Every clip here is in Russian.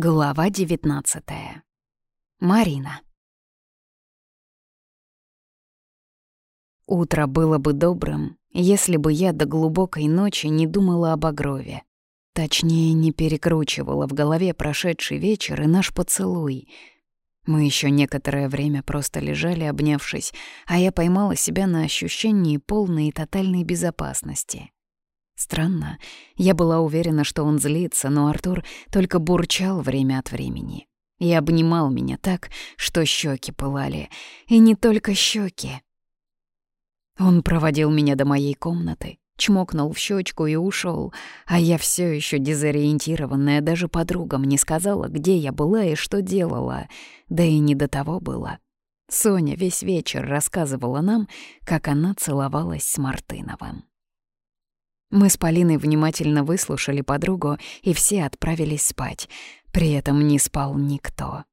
Глава 19. Марина. Утро было бы добрым, если бы я до глубокой ночи не думала об Огрове. Точнее, не перекручивала в голове прошедший вечер и наш поцелуй. Мы еще некоторое время просто лежали, обнявшись, а я поймала себя на ощущении полной и тотальной безопасности. Странно. Я была уверена, что он злится, но Артур только бурчал время от времени. И обнимал меня так, что щеки пылали. И не только щеки. Он проводил меня до моей комнаты, чмокнул в щечку и ушел, а я все еще дезориентированная, даже подругам не сказала, где я была и что делала, да и не до того было. Соня весь вечер рассказывала нам, как она целовалась с Мартыновым. Мы с Полиной внимательно выслушали подругу, и все отправились спать. При этом не спал никто.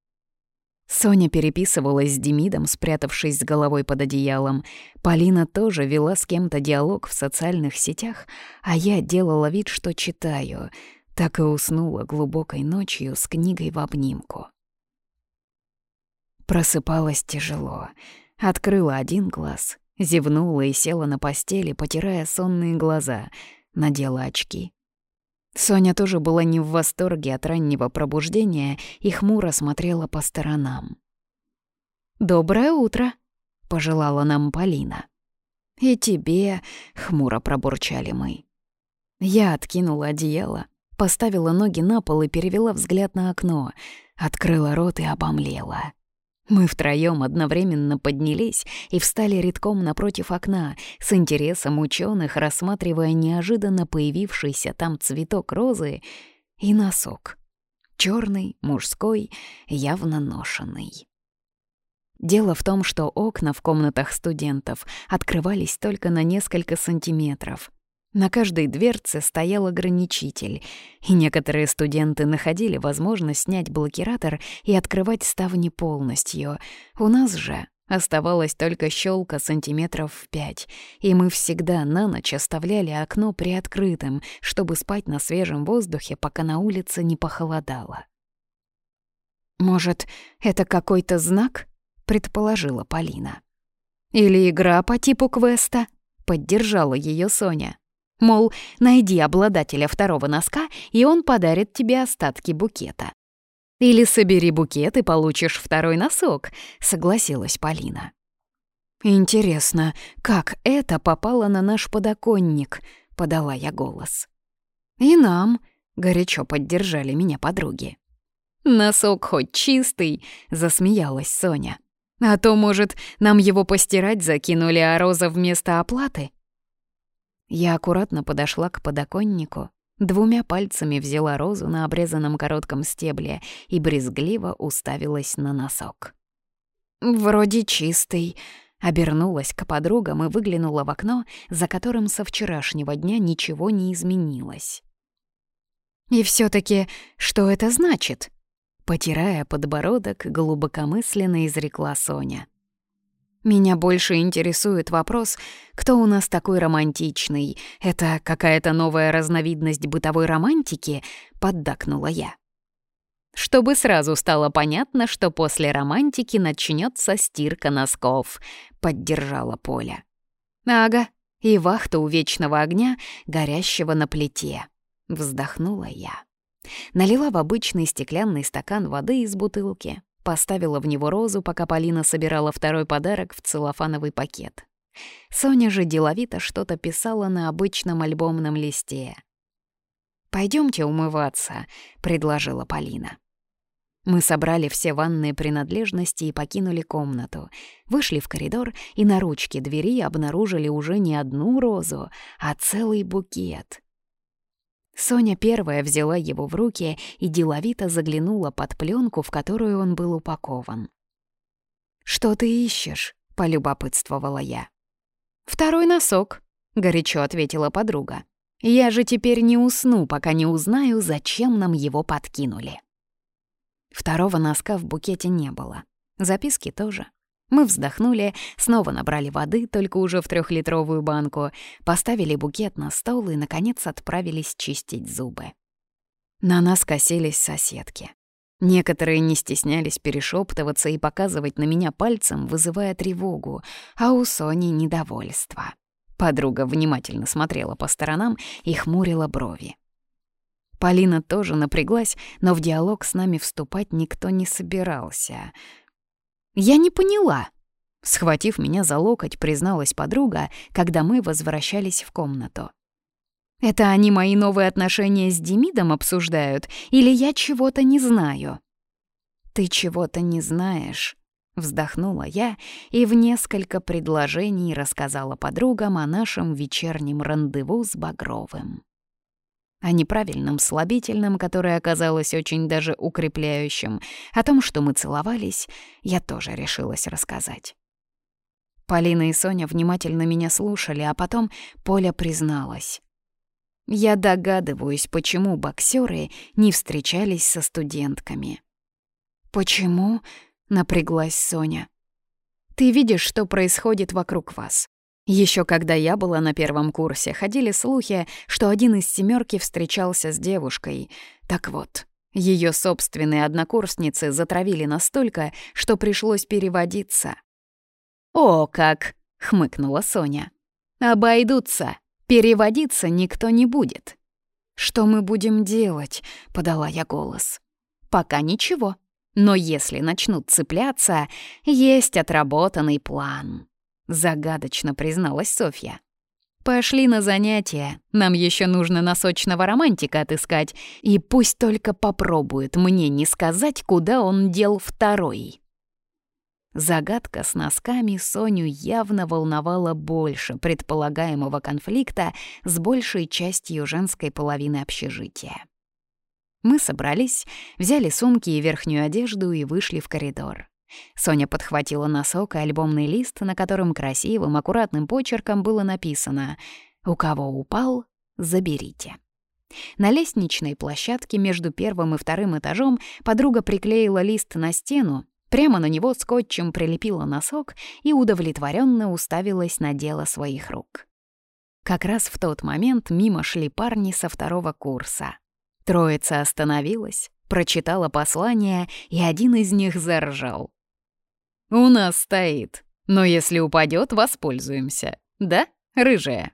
Соня переписывалась с Демидом, спрятавшись с головой под одеялом. Полина тоже вела с кем-то диалог в социальных сетях, а я делала вид, что читаю. Так и уснула глубокой ночью с книгой в обнимку. Просыпалась тяжело. Открыла один глаз, Зевнула и села на постели, потирая сонные глаза. Надела очки. Соня тоже была не в восторге от раннего пробуждения и хмуро смотрела по сторонам. «Доброе утро», — пожелала нам Полина. «И тебе», — хмуро пробурчали мы. Я откинула одеяло, поставила ноги на пол и перевела взгляд на окно, открыла рот и обомлела. Мы втроем одновременно поднялись и встали редком напротив окна, с интересом ученых, рассматривая неожиданно появившийся там цветок розы и носок. черный, мужской, явно ношенный. Дело в том, что окна в комнатах студентов открывались только на несколько сантиметров, на каждой дверце стоял ограничитель, и некоторые студенты находили возможность снять блокиратор и открывать ставни полностью. У нас же оставалась только щелка сантиметров в пять, и мы всегда на ночь оставляли окно приоткрытым, чтобы спать на свежем воздухе, пока на улице не похолодало. «Может, это какой-то знак?» — предположила Полина. «Или игра по типу квеста?» — поддержала ее Соня. Мол, найди обладателя второго носка, и он подарит тебе остатки букета. «Или собери букет и получишь второй носок», — согласилась Полина. «Интересно, как это попало на наш подоконник?» — подала я голос. «И нам», — горячо поддержали меня подруги. «Носок хоть чистый», — засмеялась Соня. «А то, может, нам его постирать закинули, а роза вместо оплаты?» Я аккуратно подошла к подоконнику, двумя пальцами взяла розу на обрезанном коротком стебле и брезгливо уставилась на носок. «Вроде чистый», обернулась к подругам и выглянула в окно, за которым со вчерашнего дня ничего не изменилось. «И все таки что это значит?» Потирая подбородок, глубокомысленно изрекла Соня. Меня больше интересует вопрос, кто у нас такой романтичный. Это какая-то новая разновидность бытовой романтики? Поддакнула я. Чтобы сразу стало понятно, что после романтики начнется стирка носков, поддержала Поля. Ага, и вахта у вечного огня, горящего на плите. Вздохнула я. Налила в обычный стеклянный стакан воды из бутылки, Поставила в него розу, пока Полина собирала второй подарок в целлофановый пакет. Соня же деловито что-то писала на обычном альбомном листе. Пойдемте умываться», — предложила Полина. Мы собрали все ванные принадлежности и покинули комнату. Вышли в коридор и на ручке двери обнаружили уже не одну розу, а целый букет. Соня первая взяла его в руки и деловито заглянула под пленку, в которую он был упакован. «Что ты ищешь?» — полюбопытствовала я. «Второй носок», — горячо ответила подруга. «Я же теперь не усну, пока не узнаю, зачем нам его подкинули». Второго носка в букете не было. Записки тоже. Мы вздохнули, снова набрали воды, только уже в трехлитровую банку, поставили букет на стол и, наконец, отправились чистить зубы. На нас косились соседки. Некоторые не стеснялись перешептываться и показывать на меня пальцем, вызывая тревогу, а у Сони — недовольство. Подруга внимательно смотрела по сторонам и хмурила брови. Полина тоже напряглась, но в диалог с нами вступать никто не собирался. «Я не поняла», — схватив меня за локоть, призналась подруга, когда мы возвращались в комнату. «Это они мои новые отношения с Демидом обсуждают, или я чего-то не знаю?» «Ты чего-то не знаешь», — вздохнула я и в несколько предложений рассказала подругам о нашем вечернем рандеву с Багровым о неправильном слабительном, которое оказалось очень даже укрепляющим, о том, что мы целовались, я тоже решилась рассказать. Полина и Соня внимательно меня слушали, а потом Поля призналась. Я догадываюсь, почему боксеры не встречались со студентками. «Почему?» — напряглась Соня. «Ты видишь, что происходит вокруг вас. Еще когда я была на первом курсе, ходили слухи, что один из семерки встречался с девушкой. Так вот, ее собственные однокурсницы затравили настолько, что пришлось переводиться. «О, как!» — хмыкнула Соня. «Обойдутся. Переводиться никто не будет». «Что мы будем делать?» — подала я голос. «Пока ничего. Но если начнут цепляться, есть отработанный план». — загадочно призналась Софья. «Пошли на занятия. Нам еще нужно носочного романтика отыскать. И пусть только попробует мне не сказать, куда он дел второй». Загадка с носками Соню явно волновала больше предполагаемого конфликта с большей частью женской половины общежития. Мы собрались, взяли сумки и верхнюю одежду и вышли в коридор. Соня подхватила носок и альбомный лист, на котором красивым, аккуратным почерком было написано «У кого упал, заберите». На лестничной площадке между первым и вторым этажом подруга приклеила лист на стену, прямо на него скотчем прилепила носок и удовлетворенно уставилась на дело своих рук. Как раз в тот момент мимо шли парни со второго курса. Троица остановилась, прочитала послание, и один из них заржал. «У нас стоит, но если упадет, воспользуемся. Да, рыжая?»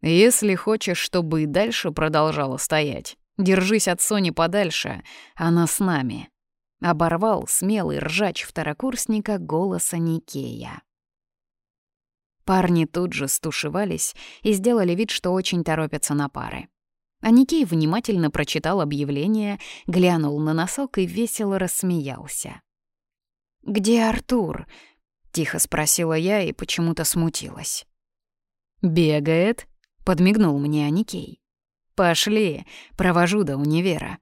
«Если хочешь, чтобы и дальше продолжала стоять, держись от Сони подальше, она с нами», — оборвал смелый ржач второкурсника голоса Никея. Парни тут же стушевались и сделали вид, что очень торопятся на пары. А Никей внимательно прочитал объявление, глянул на носок и весело рассмеялся. «Где Артур?» — тихо спросила я и почему-то смутилась. «Бегает?» — подмигнул мне Аникей. «Пошли, провожу до универа».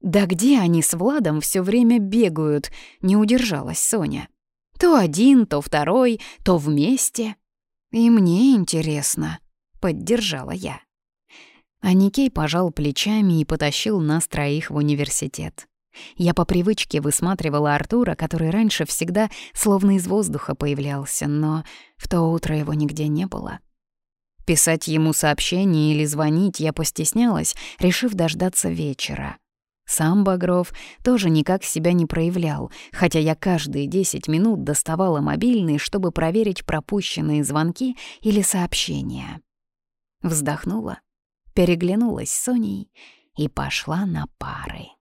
«Да где они с Владом все время бегают?» — не удержалась Соня. «То один, то второй, то вместе». «И мне интересно», — поддержала я. Аникей пожал плечами и потащил нас троих в университет. Я по привычке высматривала Артура, который раньше всегда словно из воздуха появлялся, но в то утро его нигде не было. Писать ему сообщение или звонить я постеснялась, решив дождаться вечера. Сам Багров тоже никак себя не проявлял, хотя я каждые 10 минут доставала мобильный, чтобы проверить пропущенные звонки или сообщения. Вздохнула, переглянулась с Соней и пошла на пары.